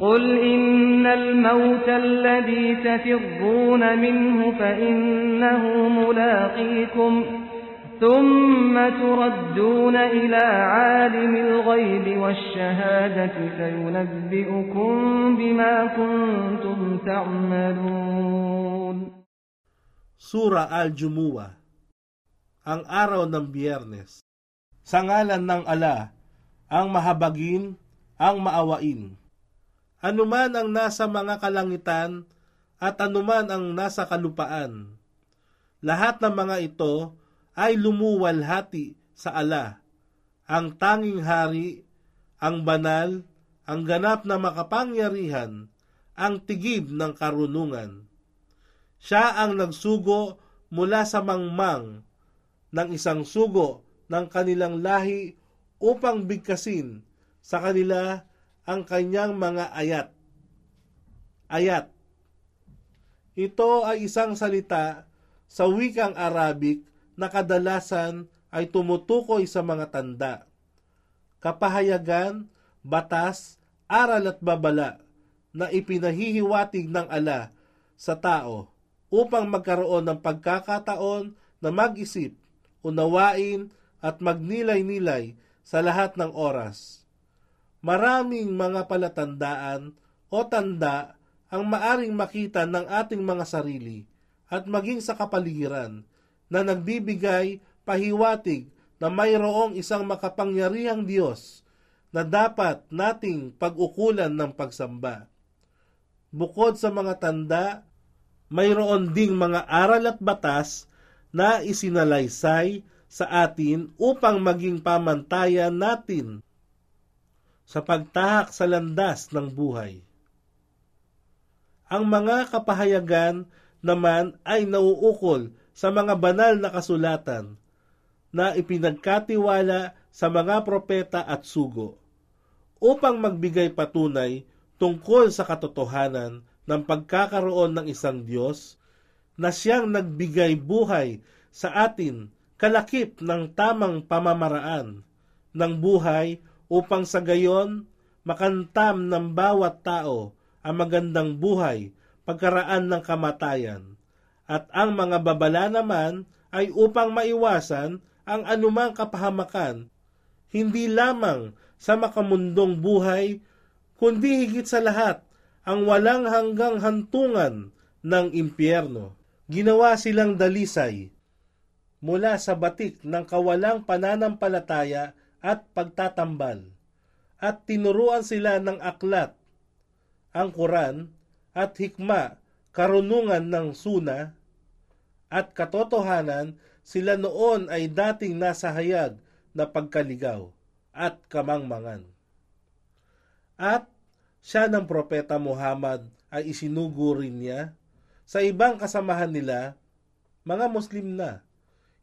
قل إن الموت الذي تفرون منه فإنه ملاقيكم ثم تردون إلى عالم الغيب والشهادة فينبئكم بما كنتم تعملون Sura Al-Jumu'ah Ang araw ng biyernes Sa ngalan ng ala, ang mahabagin, ang maawain. Anuman ang nasa mga kalangitan at anuman ang nasa kalupaan. Lahat ng mga ito ay lumuwalhati sa ala, ang tanging hari, ang banal, ang ganap na makapangyarihan, ang tigib ng karunungan. Siya ang nagsugo mula sa mangmang ng isang sugo ng kanilang lahi upang bigkasin sa kanila ang kanyang mga ayat. Ayat. Ito ay isang salita sa wikang Arabic na kadalasan ay tumutukoy sa mga tanda. Kapahayagan, batas, aral at babala na ipinahihiwatig ng ala sa tao upang magkaroon ng pagkakataon na mag-isip, unawain at magnilay-nilay sa lahat ng oras. Maraming mga palatandaan o tanda ang maaring makita ng ating mga sarili at maging sa kapaligiran na nagbibigay pahiwatig na mayroong isang makapangyarihang Diyos na dapat nating pag-ukulan ng pagsamba. Bukod sa mga tanda, mayroon ding mga aral at batas na isinalaysay sa atin upang maging pamantayan natin sa pagtahak sa landas ng buhay. Ang mga kapahayagan naman ay nauukol sa mga banal na kasulatan na ipinagkatiwala sa mga propeta at sugo upang magbigay patunay tungkol sa katotohanan ng pagkakaroon ng isang Diyos na siyang nagbigay buhay sa atin kalakip ng tamang pamamaraan ng buhay upang sa gayon makantam ng bawat tao ang magandang buhay pagkaraan ng kamatayan. At ang mga babala naman ay upang maiwasan ang anumang kapahamakan, hindi lamang sa makamundong buhay, kundi higit sa lahat ang walang hanggang hantungan ng impyerno. Ginawa silang dalisay mula sa batik ng kawalang pananampalataya at pagtatambal at tinuruan sila ng aklat ang Quran at hikma, karunungan ng suna, at katotohanan sila noon ay dating nasa hayag na pagkaligaw at kamangmangan. At siya ng propeta Muhammad ay isinugo rin niya sa ibang kasamahan nila, mga Muslim na,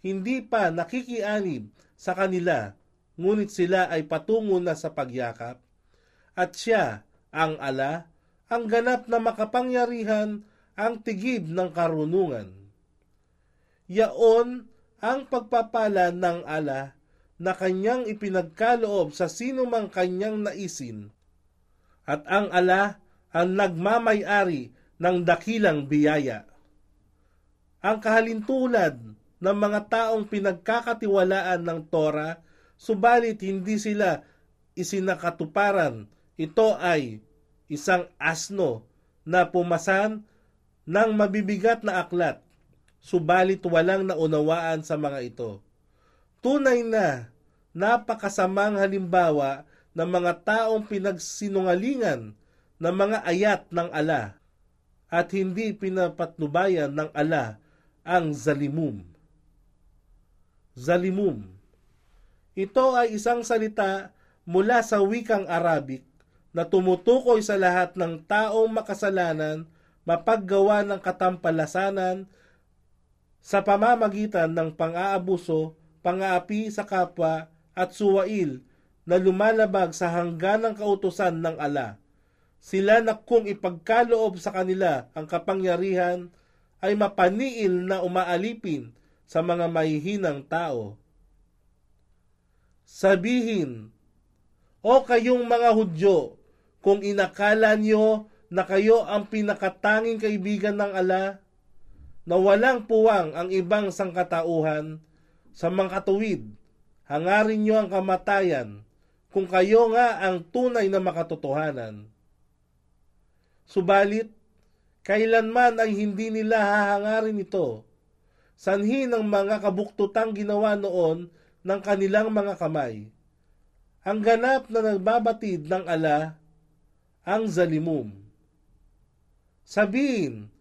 hindi pa nakikianib sa kanila, ngunit sila ay patungo na sa pagyakap, at siya, ang ala, ang ganap na makapangyarihan, ang tigib ng karunungan. Yaon ang pagpapala ng ala na kanyang ipinagkaloob sa sino mang kanyang naisin at ang ala ang nagmamayari ng dakilang biyaya. Ang kahalintulad ng mga taong pinagkakatiwalaan ng Tora, subalit hindi sila isinakatuparan. Ito ay isang asno na pumasan ng mabibigat na aklat subalit walang naunawaan sa mga ito. Tunay na napakasamang halimbawa ng mga taong pinagsinungalingan ng mga ayat ng ala at hindi pinapatnubayan ng ala ang zalimum. Zalimum. Ito ay isang salita mula sa wikang Arabic na tumutukoy sa lahat ng taong makasalanan mapaggawa ng katampalasanan sa pamamagitan ng pang-aabuso, pang-aapi sa kapwa at suwail na lumalabag sa hangganang kautusan ng ala. Sila na kung ipagkaloob sa kanila ang kapangyarihan ay mapaniil na umaalipin sa mga mahihinang tao. Sabihin, O kayong mga Hudyo, kung inakala nyo na kayo ang pinakatanging kaibigan ng ala, na walang puwang ang ibang sangkatauhan sa mga katuwid. Hangarin nyo ang kamatayan kung kayo nga ang tunay na makatotohanan. Subalit, kailanman ay hindi nila hahangarin ito. Sanhi ng mga kabuktutang ginawa noon ng kanilang mga kamay. Ang ganap na nagbabatid ng ala, ang zalimum. Sabihin,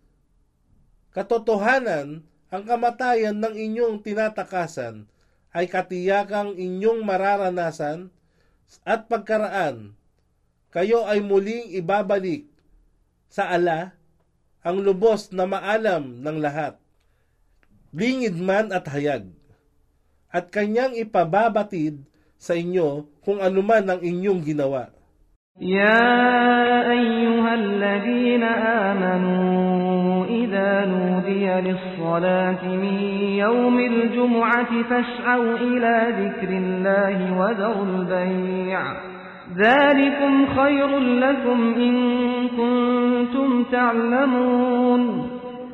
Katotohanan, ang kamatayan ng inyong tinatakasan ay katiyakang inyong mararanasan at pagkaraan. Kayo ay muling ibabalik sa ala ang lubos na maalam ng lahat, lingid man at hayag, at kanyang ipababatid sa inyo kung anuman ang inyong ginawa. يا أيها الذين آمنوا إذا نودي للصلاة من يوم الجمعة فاسعوا إلى ذكر الله وذروا البيع ذلكم خير لكم إن كنتم تعلمون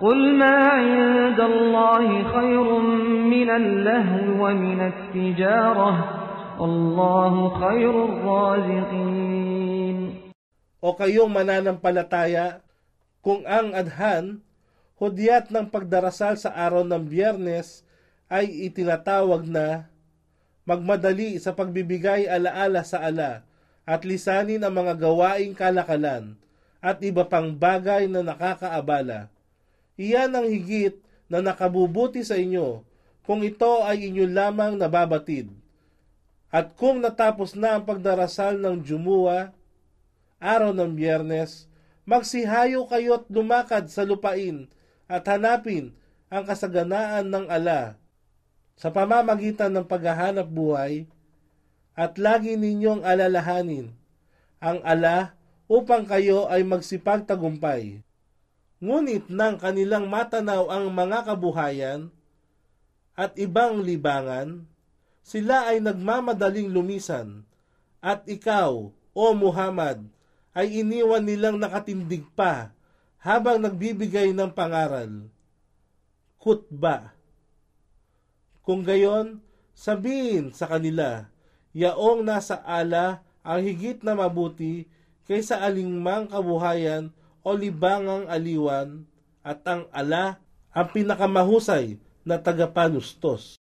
قل ما عند الله خير من اللهو ومن التجارة والله خير الرازقين O kayong mananampalataya, kung ang adhan, hudyat ng pagdarasal sa araw ng biyernes ay itinatawag na magmadali sa pagbibigay alaala sa ala at lisanin ang mga gawaing kalakalan at iba pang bagay na nakakaabala. Iyan ang higit na nakabubuti sa inyo kung ito ay inyo lamang nababatid. At kung natapos na ang pagdarasal ng Jumuwa, araw ng biyernes, magsihayo kayo't lumakad sa lupain at hanapin ang kasaganaan ng ala sa pamamagitan ng paghahanap buhay at lagi ninyong alalahanin ang ala upang kayo ay magsipagtagumpay. Ngunit nang kanilang matanaw ang mga kabuhayan at ibang libangan, sila ay nagmamadaling lumisan at ikaw, O Muhammad, ay iniwan nilang nakatindig pa habang nagbibigay ng pangaral. Khutba. Kung gayon, sabihin sa kanila, yaong nasa ala ang higit na mabuti kaysa alingmang kabuhayan o libangang aliwan at ang ala ang pinakamahusay na tagapanustos.